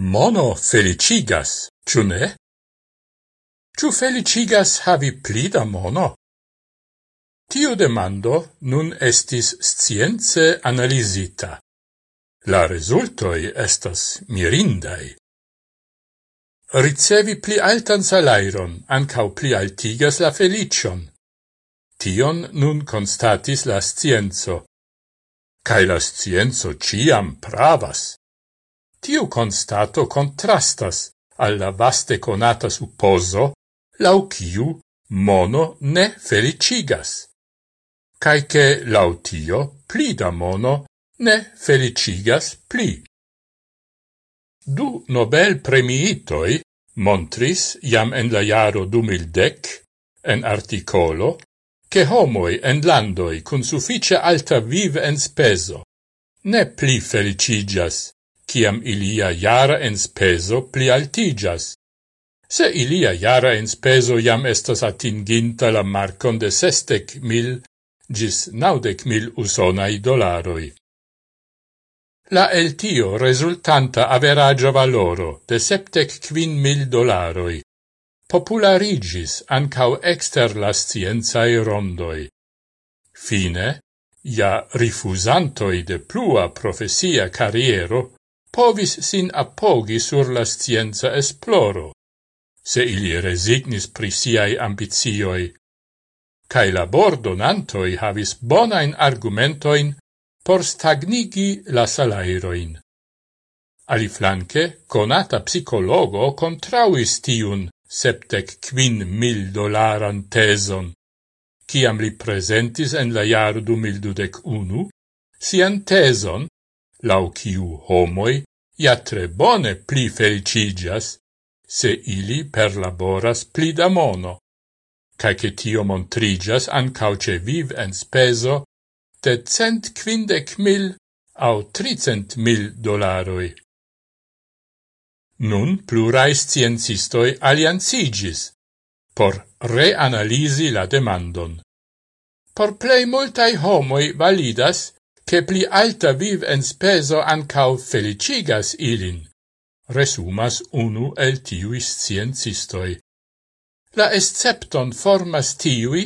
Mono felicigas, ciu ne? Ciu felicigas havi pli da mono? Tiu demando nun estis science analisita. La resultoi estas mirindai. Ricevi pli altan salairon, ancau pli altigas la felicion. Tion nun constatis la scienzo. Cai la scienzo ciam pravas. Tiu constato contrastas alla vaste conata supposo lau ciu mono ne felicigas. cae che lau tio pli da mono ne felicigas pli. Du Nobel premiitoi montris jam en la jaro du mildec en articolo che homoi en landoi cun suffice alta vive en speso ne pli felicigas, ciam ilia jara enspeso pli altigas. Se ilia jara enspeso jam estas atinginta la marcon de sestec mil gis naudec mil usonai dolaroi. La el tio resultanta averagia valoro de septec quin mil dolaroi popularigis ancau exter la scienzae rondoi. Fine, ja rifusantoi de plua profesia carriero povis sin appogi sur la scienza esploro, se ili resignis pri siai ambizioi, cae labordonantoi havis bonain argumentoin por stagnigi la salairoin. Aliflanque, conata psicologo contrauis tiun septec quin mil dolaran teson, ciam li presentis en la jaru du unu, sian teson lau ciu homoi ja tre bone pli felicigias, se ili perlaboras pli da mono, cae che tio montrigias ancauce viv en speso de cent quindec mil au tricent mil dolaroi. Nun plurai sciencistoi aliancigis por reanalisi la demandon. Por plei multai homoi validas che pli alta viv en speso ancau felicigas ilin, resumas unu el tiui sciencistoi. La escepton formas tiui,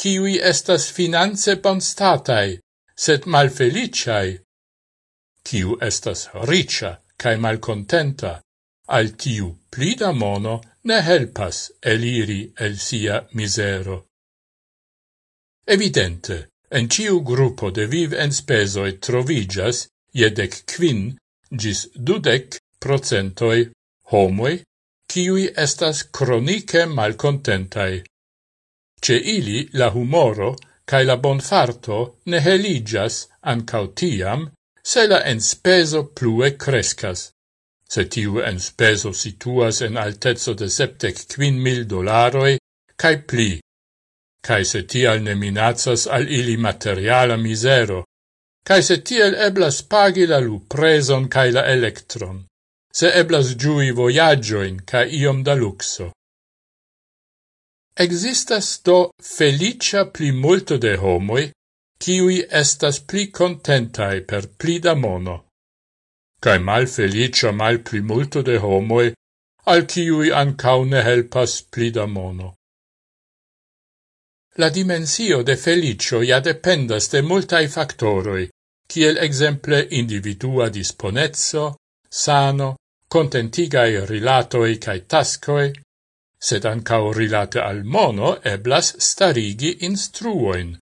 kiui estas finance bonstatai, sed malfeliciai, kiu estas ricia cae malcontenta, al tiu plida mono ne helpas eliri el sia misero. Evidente, En ciu gruppo de viv en spesoi trovigas jedec quin gis dudec procentoi homoi ciui estas cronike malcontentai. Ce ili la humoro cae la bonfarto ne heligas ancau tiam se la enspeso plue crescas. Se tiu enspeso situas en altezzo de septec quin mil dolaroi, cae pli, cae se tial ne minacas al ili materiala misero, cae se tiel eblas pagi la lupreson cae la electron, se eblas giui voyagioin cae iom da luxo. Existas do felicia pli multo de homoi, kiui estas pli contentai per pli da mono, cae mal felicia mal pli multo de homoi, al kiui ancau ne helpas pli da mono. La dimensio de felicio ja dependas de multae factoroi, kiel exemple individua disponezzo, sano, contentigai rilatoi cae tascoe, sed ancao rilate al mono eblas starigi instruoin.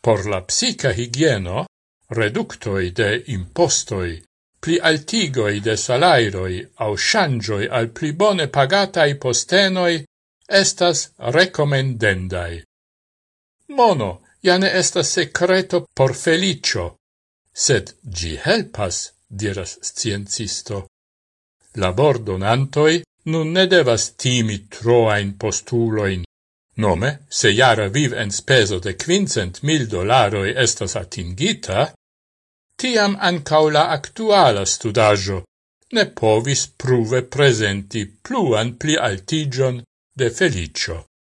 Por la psica higieno, reductoi de impostoi, pli altigoi de salairoi au shangioi al pli bone pagatai postenoi estas recomendendai. Mono ja ne estas secreto por felicio, sed gi helpas, diras sciencisto. Labordonantoi nun ne devas timi troain postuloin, nome, se jara viv en speso de quincent mil dolaroi estas atingita, tiam ancau la actuala studajo ne povis pruve presenti pluan pli altigion de Felicio.